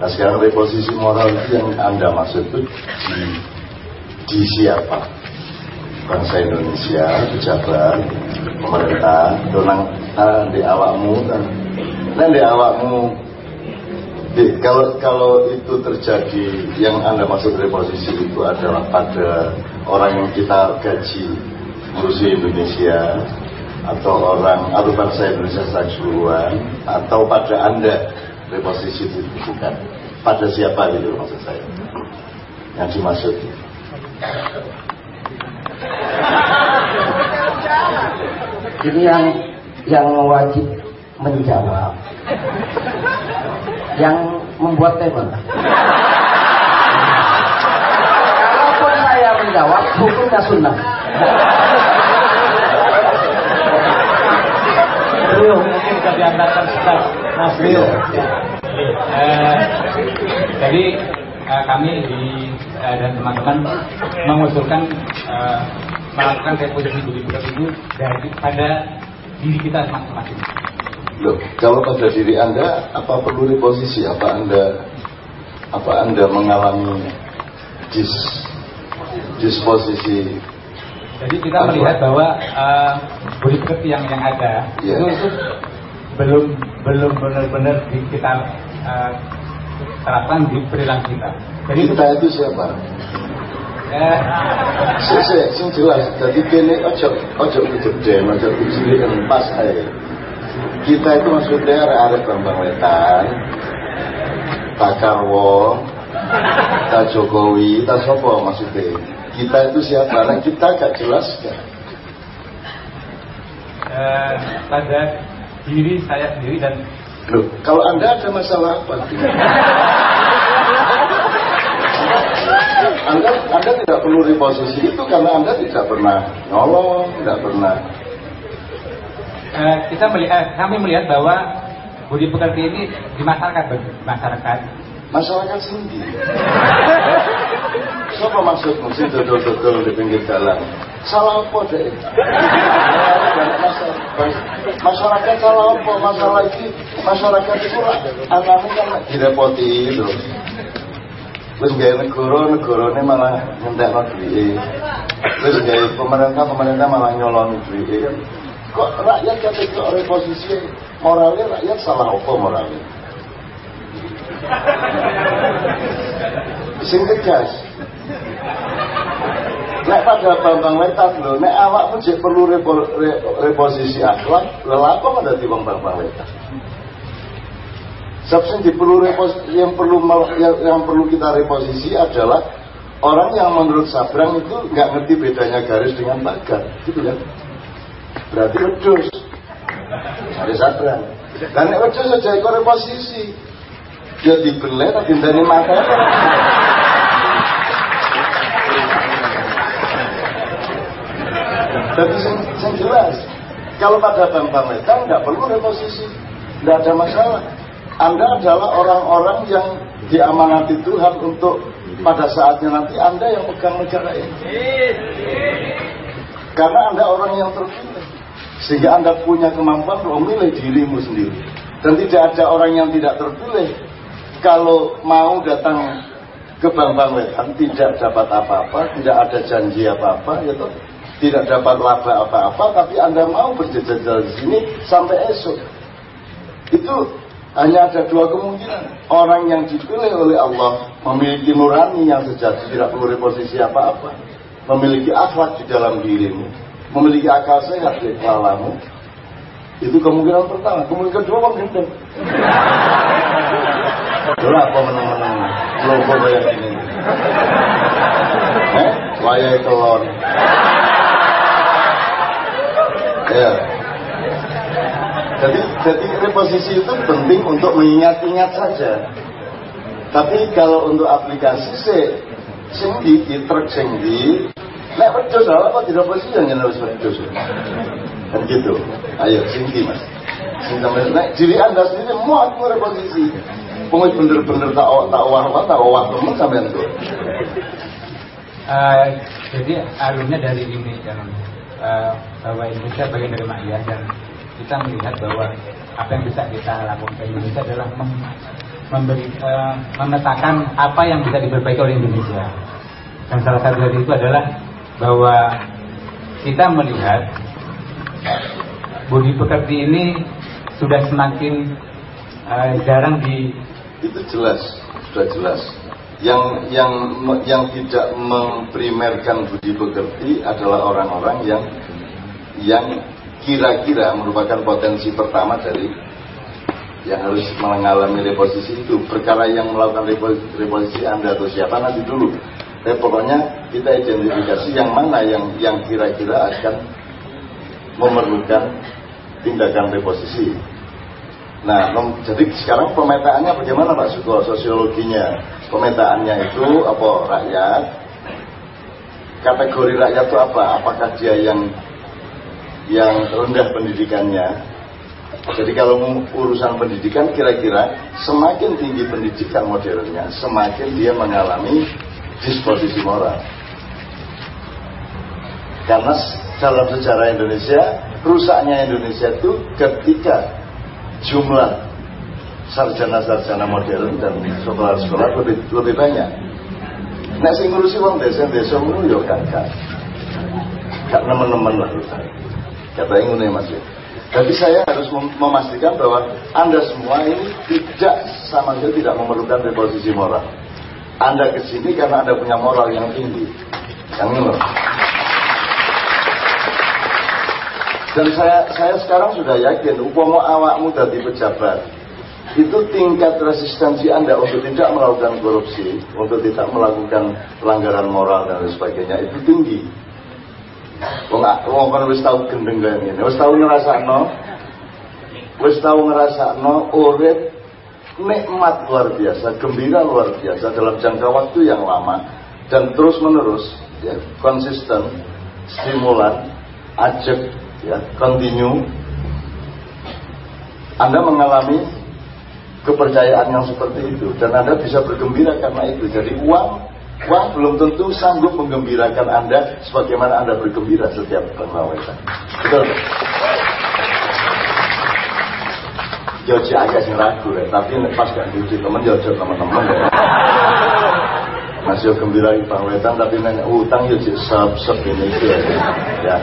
Nah sekarang reposisi moral itu yang anda maksud itu di, di siapa? Bangsa Indonesia, pejabat, pemerintah, donang ah, di awakmu dan dan di awakmu. Jadi, kalau kalau itu terjadi yang anda maksud reposisi itu adalah pada orang yang kita gaji ngurusi Indonesia atau orang atau bangsa Indonesia secara keseluruhan atau pada anda reposisi bukan. Pada siapa gitu maksud saya? Yang dimaksud. Ini yang yang wajib menjawab. Yang membuat tema. Kalaupun saya menjawab, hukumnya sunnah. Mungkin bisa diantarkan sebentar Ya. eh, jadi eh, kami di eh, dan teman-teman mengusulkan eh, melakukan reposisi budi itu dari pada diri kita masing-masing Loh, kalau pada diri Anda, apa perlu reposisi? Apa Anda apa Anda mengalami dis, disposisi? Jadi kita melihat bahwa uh, body yang yang ada yeah. itu, itu belum belum benar-benar kita uh, terapkan di perilaku kita. Jadi kita itu siapa? Eh, sih, jelas. Jadi kini ojo ojo gede, ojo kecil pas aja kita itu maksudnya arek Bambang Wetan Pak Karwo Pak Jokowi Tak Sopo maksudnya kita itu siapa nah kita gak jelas kan uh, pada diri saya sendiri dan Loh, kalau anda ada masalah apa? *laughs* Anda, anda tidak perlu di posisi itu karena anda tidak pernah nolong, tidak pernah. Eh, kita melihat, kami melihat bahwa budi pekerti ini di masyarakat masyarakat. Masyarakat sendiri. Siapa maksud mesti dodol-dodol di pinggir jalan salah apa deh masyarakat salah apa? Masalah ini masyarakat itu anaknya kan direpoti itu terus gaya negara negaranya malah ngentek duit terus gaya pemerintah pemerintah malah nyolong duit kok rakyat ketika reposisi moralnya rakyat salah apa moralnya? Sing tegas Nek pada Bambang Wetat lho, nek awakmu jek perlu repo, re, reposisi akhlak, apa ada di Bambang Wetat? Sebab yang perlu repos- yang perlu yang, yang perlu kita reposisi adalah orang yang menurut Sabrang itu nggak ngerti bedanya garis dengan pagar, gitu kan? Berarti wedus. Ada Sabrang. Dan nek wedus saja ikut reposisi. Dibelek tapi dari mata. Jadi yang jelas, kalau pada bang wetan nggak perlu reposisi, nggak ada masalah. Anda adalah orang-orang yang diamanati Tuhan untuk pada saatnya nanti Anda yang pegang negara ini. Karena Anda orang yang terpilih. Sehingga Anda punya kemampuan untuk memilih dirimu sendiri. Dan tidak ada orang yang tidak terpilih. Kalau mau datang ke Bank Bank Wetan tidak dapat apa-apa, tidak ada janji apa-apa, ya toh. Tidak dapat laba apa-apa, tapi Anda mau berjalan di sini sampai esok. Itu hanya ada dua kemungkinan. Orang yang dipilih oleh Allah memiliki nurani yang sejati, tidak perlu reposisi apa-apa. Memiliki akhlak di dalam dirimu. Memiliki akal sehat di kepalamu. Itu kemungkinan pertama. Kemungkinan kedua bang gendeng. Dulu apa menang-menang? Belum kok kayak gini. Eh? Wayai kelon. Ya. Jadi, jadi reposisi itu penting untuk mengingat-ingat saja. Tapi kalau untuk aplikasi sih, singgi, di truk singgi, nek wedus lah, apa tidak posisi yang harus wedus. Kan gitu. Ayo, singgi mas. Sing sampai nek diri anda sendiri mau aku reposisi. Pengis bener-bener tak tak wah tak wah temen sampean tuh. Eh, jadi alurnya dari ini kan eh, bahwa Indonesia bagian dari Ma'iyah dan kita melihat bahwa apa yang bisa kita lakukan ke Indonesia adalah mem- memberi eh, memetakan apa yang bisa diperbaiki oleh Indonesia dan salah satu dari itu adalah bahwa kita melihat budi pekerti ini sudah semakin eh, jarang di Itu jelas, sudah jelas. Yang yang yang tidak memprimerkan budi pekerti adalah orang-orang yang yang kira-kira merupakan potensi pertama dari yang harus mengalami reposisi itu. Perkara yang melakukan repo- reposisi Anda atau siapa nanti dulu. Tapi pokoknya kita identifikasi yang mana yang yang kira-kira akan memerlukan tindakan reposisi. Nah, jadi sekarang pemetaannya bagaimana Pak Suko? Sosiologinya, pemetaannya itu apa rakyat? Kategori rakyat itu apa? Apakah dia yang yang rendah pendidikannya? Jadi kalau urusan pendidikan kira-kira semakin tinggi pendidikan modernnya, semakin dia mengalami disposisi moral. Karena dalam sejarah Indonesia, rusaknya Indonesia itu ketika jumlah sarjana-sarjana modern dan sekolah-sekolah lebih, lebih banyak. Nek sing ngurusi wong desa desa ngono yo gak gak gak nemen-nemen lah. Kata ngono ya Mas. ya. Jadi saya harus mem- memastikan bahwa Anda semua ini tidak sama sekali tidak memerlukan reposisi moral. Anda ke sini karena Anda punya moral yang tinggi. Yang ini Dan saya saya sekarang sudah yakin upama awakmu dadi pejabat itu tingkat resistensi Anda untuk tidak melakukan korupsi, untuk tidak melakukan pelanggaran moral dan sebagainya itu tinggi. Wong wong kan wis tau gendeng kaya ngene, wis tau ngrasakno wis tau ngrasakno urip nikmat luar biasa, gembira luar biasa dalam jangka waktu yang lama dan terus menerus ya, konsisten, stimulan, ajak ya, continue Anda mengalami kepercayaan yang seperti itu dan Anda bisa bergembira karena itu. Jadi uang uang belum tentu sanggup menggembirakan Anda sebagaimana Anda bergembira setiap pengawetan. Betul. Joji agak sing ragu ya, tapi pas gak diuji temen jojo teman-teman ya. Masih gembira di pengawetan tapi nek utang jek sep-sep ini ya. ya.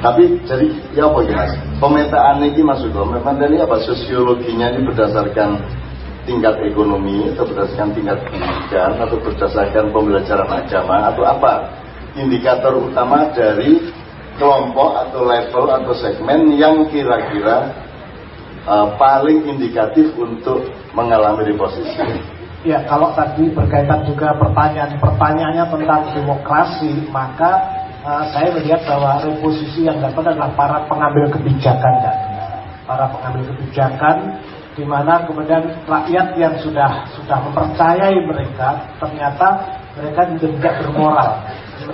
Tapi jadi ya apa ya? Pemetaan ini gue, memang ini apa sosiologinya ini berdasarkan tingkat ekonomi atau berdasarkan tingkat pendidikan atau berdasarkan pembelajaran agama atau apa? Indikator utama dari kelompok atau level atau segmen yang kira-kira uh, paling indikatif untuk mengalami reposisi? Ya, kalau tadi berkaitan juga pertanyaan-pertanyaannya tentang demokrasi, maka uh, saya melihat bahwa reposisi yang dapat adalah para pengambil kebijakan, kan? para pengambil kebijakan, di mana kemudian rakyat yang sudah sudah mempercayai mereka ternyata mereka tidak bermoral,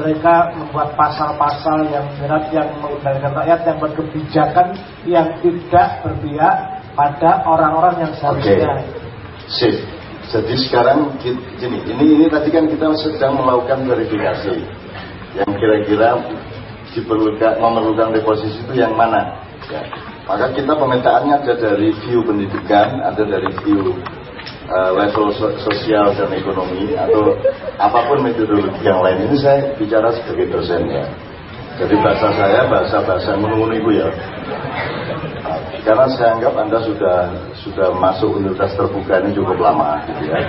mereka membuat pasal-pasal yang berat yang mengendalikan rakyat yang berkebijakan yang tidak berpihak pada orang-orang yang seharusnya. Sip. Jadi sekarang gini, ini ini tadi kan kita sedang melakukan verifikasi yang kira-kira diperlukan memerlukan deposisi itu yang mana. Ya. Maka kita pemetaannya ada dari view pendidikan, ada dari view uh, level sosial dan ekonomi atau apa pun metodologi yang lain ini saya bicara sebagai dosen ya. Jadi bahasa saya bahasa-bahasa menunggu itu ya. Karena saya anggap Anda sudah sudah masuk universitas terbuka ini cukup lama gitu ya.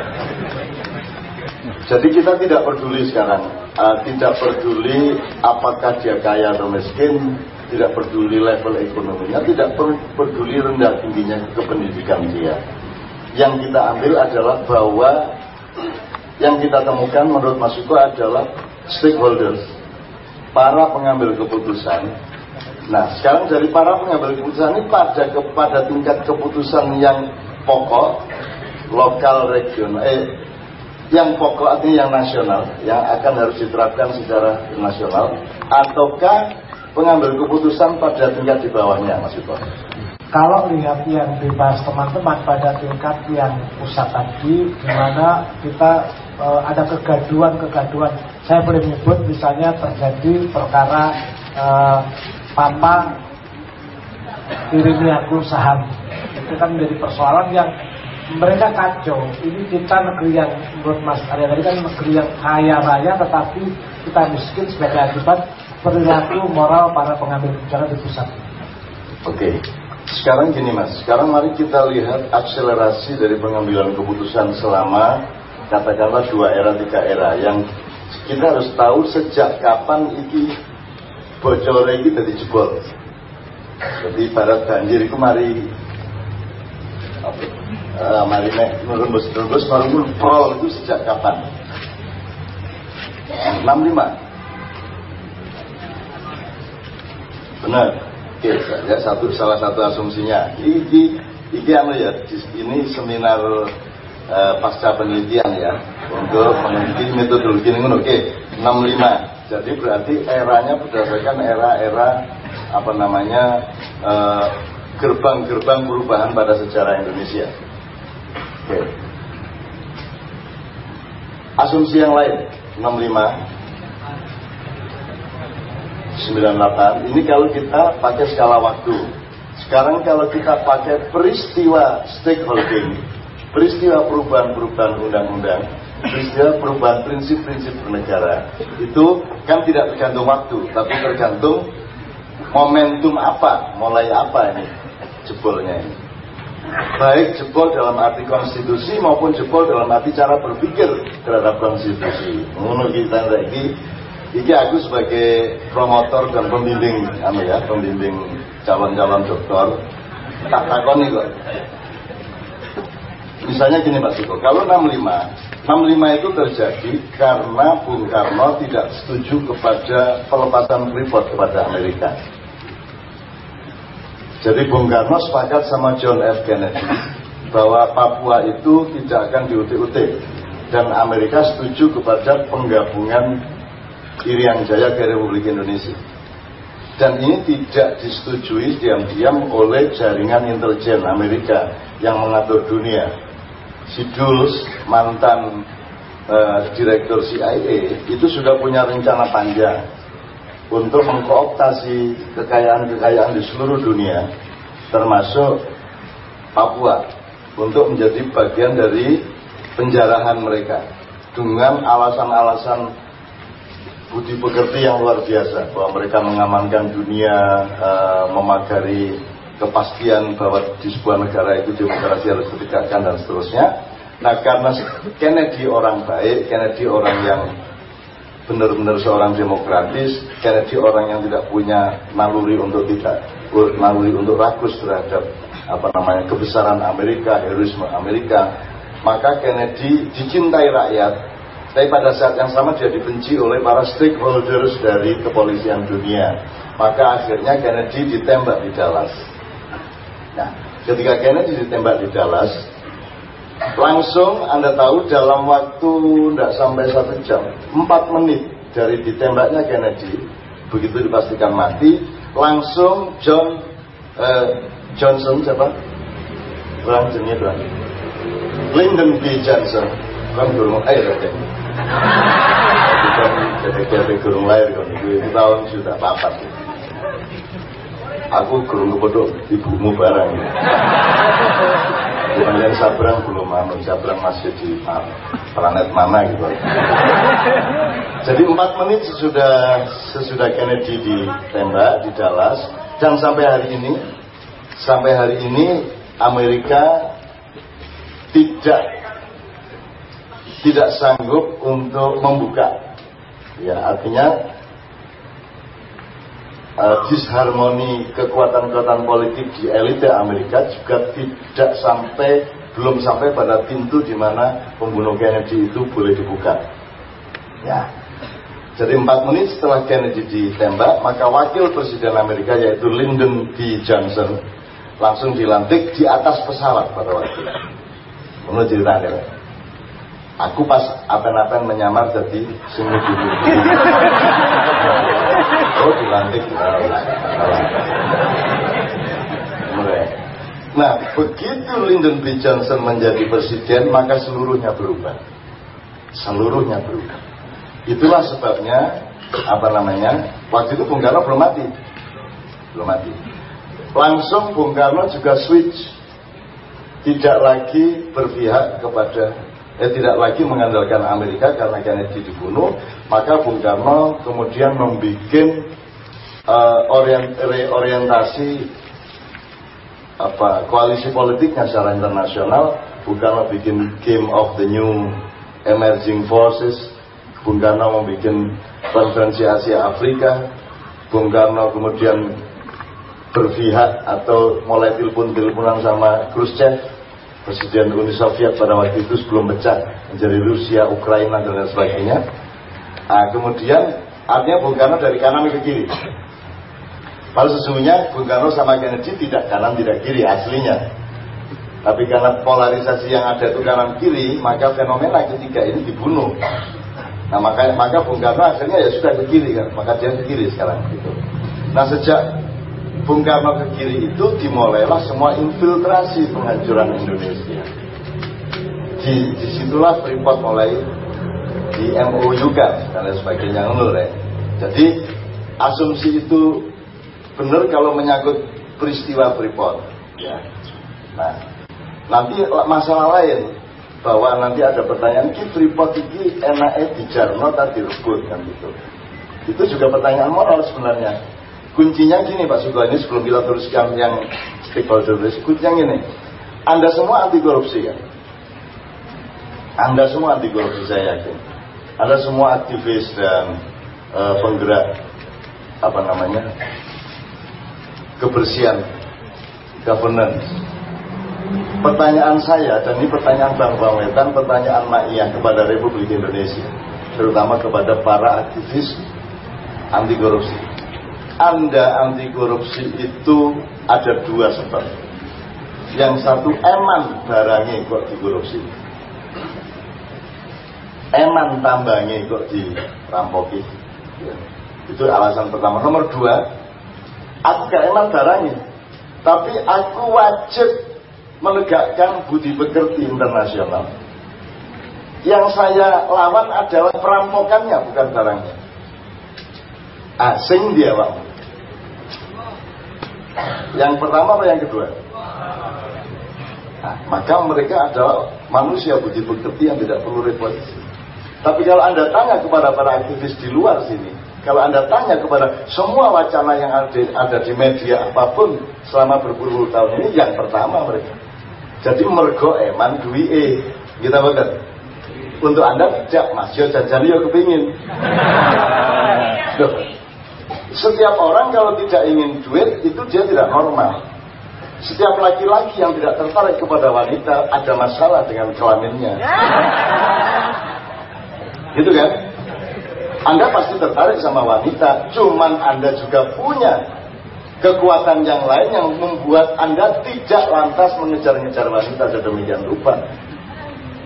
Jadi kita tidak peduli sekarang, uh, tidak peduli apakah dia kaya atau miskin, tidak peduli level ekonominya, tidak peduli rendah tingginya kependidikan dia. Yang kita ambil adalah bahwa yang kita temukan menurut Mas Suko adalah stakeholders, para pengambil keputusan Nah, sekarang dari para pengambil keputusan ini pada kepada tingkat keputusan yang pokok, lokal, regional, eh, yang pokok artinya yang nasional, yang akan harus diterapkan secara nasional, ataukah pengambil keputusan pada tingkat di bawahnya, Mas Yuko? Kalau lihat yang dibahas teman-teman pada tingkat yang pusat tadi, di mana kita e, ada kegaduan-kegaduan. Saya boleh menyebut misalnya terjadi perkara e, papa kirimi aku saham itu kan menjadi persoalan yang mereka kacau. Ini kita negeri yang menurut Mas Arya tadi kan negeri yang kaya raya tetapi kita miskin sebagai akibat perilaku moral para pengambil kebijakan di pusat. Oke. Sekarang gini mas. Sekarang mari kita lihat akselerasi dari pengambilan keputusan selama katakanlah dua era tiga era. Yang kita harus tahu sejak kapan ini bocor ini dari jebol. Jadi barat banjir uh, mari nek nurembus nurembus baru prol itu sejak kapan? 65 benar. Oke ya satu salah satu asumsinya. Ini ini anu ya ini seminar uh, pasca penelitian ya untuk meneliti metodologi ini oke 65 jadi berarti eranya berdasarkan era-era apa namanya eh, gerbang-gerbang uh, perubahan pada sejarah Indonesia. Oke. Asumsi yang lain 65 98 ini kalau kita pakai skala waktu. Sekarang kalau kita pakai peristiwa stakeholding, peristiwa perubahan-perubahan undang-undang, peristiwa perubahan prinsip-prinsip bernegara itu kan tidak tergantung waktu, tapi tergantung momentum apa, mulai apa ini jebolnya ini. Baik jebol dalam arti konstitusi maupun jebol dalam arti cara berpikir terhadap konstitusi. Menurut kita lagi, ini aku sebagai promotor dan pembimbing, anu ya, pembimbing calon-calon dokter, tak takon nih kok. Misalnya gini Pak Suko, kalau 65 65 itu terjadi karena Bung Karno tidak setuju kepada pelepasan Freeport kepada Amerika. Jadi Bung Karno sepakat sama John F. Kennedy bahwa Papua itu tidak akan diutik-utik dan Amerika setuju kepada penggabungan Irian Jaya ke Republik Indonesia. Dan ini tidak disetujui diam-diam oleh jaringan intelijen Amerika yang mengatur dunia si Dulles mantan uh, direktur CIA itu sudah punya rencana panjang untuk mengkooptasi kekayaan-kekayaan di seluruh dunia termasuk Papua untuk menjadi bagian dari penjarahan mereka dengan alasan-alasan budi pekerti yang luar biasa bahwa mereka mengamankan dunia uh, memagari kepastian bahwa di sebuah negara itu demokrasi harus ditegakkan dan seterusnya. Nah karena Kennedy orang baik, Kennedy orang yang benar-benar seorang demokratis, Kennedy orang yang tidak punya naluri untuk tidak naluri untuk rakus terhadap apa namanya kebesaran Amerika, heroisme Amerika, maka Kennedy dicintai rakyat, tapi pada saat yang sama dia dibenci oleh para stakeholders dari kepolisian dunia. Maka akhirnya Kennedy ditembak di Dallas. Nah, ketika Kennedy ditembak di Dallas, langsung Anda tahu dalam waktu tidak sampai satu jam, empat menit dari ditembaknya Kennedy, begitu dipastikan mati, langsung John eh, Johnson siapa? Kurang jenenge kurang. Lyndon B. Johnson kan gurung air aja. Jadi jadi gurung lahir kan itu tahun sudah papat. Aku gurung kepodok ibumu barang. Yang sabrang belum anu, sabrang masih di planet mana gitu. Jadi empat menit sesudah sesudah Kennedy ditembak di Dallas dan sampai hari ini sampai hari ini Amerika tidak tidak sanggup untuk membuka ya artinya uh, disharmoni kekuatan-kekuatan politik di elite Amerika juga tidak sampai belum sampai pada pintu di mana pembunuh Kennedy itu boleh dibuka. Ya. Jadi empat menit setelah Kennedy ditembak, maka wakil presiden Amerika yaitu Lyndon B. Johnson langsung dilantik di atas pesawat pada waktu itu. Menurut ceritanya. Aku pas apa-apa menyamar jadi sungguh dulu. *laughs* Oh dilantik. Mulai. Nah, begitu Lyndon B. Johnson menjadi presiden, maka seluruhnya berubah. Seluruhnya berubah. Itulah sebabnya, apa namanya, waktu itu Bung Karno belum mati. Belum mati. Langsung Bung Karno juga switch. Tidak lagi berpihak kepada eh, tidak lagi mengandalkan Amerika karena Kennedy dibunuh, maka Bung Karno kemudian membuat uh, orient, reorientasi apa koalisi politiknya secara internasional. Bung Karno bikin Game of the New Emerging Forces, Bung Karno membuat konferensi Asia Afrika, Bung Karno kemudian berpihak atau mulai telepon-teleponan sama Khrushchev Presiden Uni Soviet pada waktu itu sebelum pecah menjadi Rusia, Ukraina dan lain sebagainya. Nah, kemudian artinya Bung Karno dari kanan ke kiri. Padahal sesungguhnya Bung Karno sama Kennedy tidak kanan tidak kiri aslinya. Tapi karena polarisasi yang ada itu kanan kiri, maka fenomena ketiga ini dibunuh. Nah maka maka Bung Karno akhirnya ya sudah ke kiri kan, maka dia ke kiri sekarang gitu. Nah sejak Bung Karno ke kiri itu dimulailah semua infiltrasi penghancuran Indonesia. Di, di situlah Freeport mulai di MOU kan dan lain sebagainya ya. Jadi asumsi itu benar kalau menyangkut peristiwa Freeport. Ya. Nah, nanti masalah lain bahwa nanti ada pertanyaan ki Freeport ini enaknya di Jarno tadi direbut kan gitu. Itu juga pertanyaan moral sebenarnya Kuncinya gini Pak Sugo ini sebelum kita teruskan yang stakeholder kuncinya gini. Anda semua anti korupsi kan? Anda semua anti korupsi saya yakin. Anda semua aktivis dan uh, penggerak apa namanya kebersihan governance. Pertanyaan saya dan ini pertanyaan Bang Bang pertanyaan Ma'iyah kepada Republik Indonesia, terutama kepada para aktivis anti korupsi anda anti korupsi itu ada dua sebab. Yang satu eman barangnya kok dikorupsi. Eman tambangnya kok dirampoki. Ya. Itu alasan pertama. Nomor dua, aku gak eman barangnya. Tapi aku wajib menegakkan budi pekerti internasional. Yang saya lawan adalah perampokannya, bukan barangnya. Asing dia, Pak. Yang pertama apa yang kedua? Nah, maka mereka adalah manusia budi pekerti yang tidak perlu repot. Tapi kalau Anda tanya kepada para aktivis di luar sini, kalau Anda tanya kepada semua wacana yang ada, ada di media apa pun selama berpuluh-puluh tahun ini, yang pertama mereka. Jadi mergo eman duwi e. Kita bakat. Untuk Anda tidak, Mas Yo jangan yo kepingin. *laughs* Setiap orang kalau tidak ingin duit itu dia tidak normal. Setiap laki-laki yang tidak tertarik kepada wanita ada masalah dengan kelaminnya. *laughs* Gitu kan? Anda pasti tertarik sama wanita, cuman Anda juga punya kekuatan yang lain yang membuat Anda tidak lantas mengejar-ngejar wanita sedemikian rupa.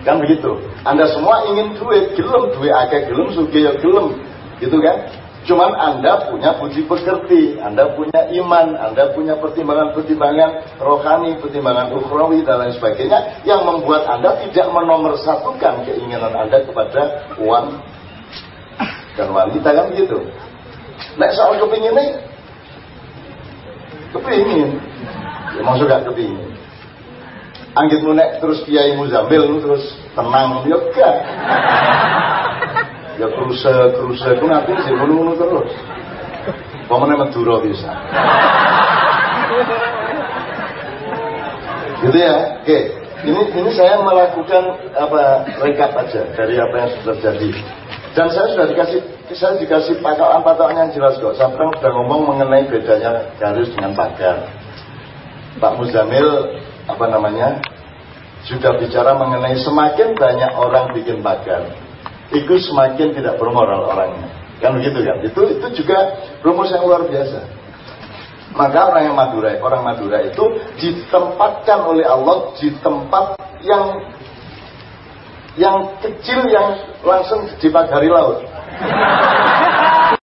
Kan begitu. Anda semua ingin duit, gelem, duit agak gelem, suge ya gelem. Gitu kan? Cuman Anda punya budi pekerti, Anda punya iman, Anda punya pertimbangan-pertimbangan rohani, pertimbangan ukhrawi dan lain sebagainya yang membuat Anda tidak menomorsatukan keinginan Anda kepada uang dan wanita kan begitu. Nah soal kepingin nih, kepingin, ya, maksud gak kepingin. Anggit nek terus kiai muzamil terus tenang, ya ya kruse kruse. Ku nanti ngono terus. Pokoknya Madura bisa gitu ya? Oke. Ini ini saya melakukan apa rekap aja dari apa yang sudah terjadi. Dan saya sudah dikasih saya dikasih patokan-patokan yang jelas kok. Saya sudah ngomong mengenai bedanya garis dengan pagar. Pak Muzamil apa namanya juga bicara mengenai semakin banyak orang bikin pagar itu semakin tidak bermoral orangnya. Kan begitu kan? Itu itu juga rumus yang luar biasa. Maka orang yang Madura, orang Madura itu ditempatkan oleh Allah di tempat yang yang kecil yang langsung dipagari laut. *laughs*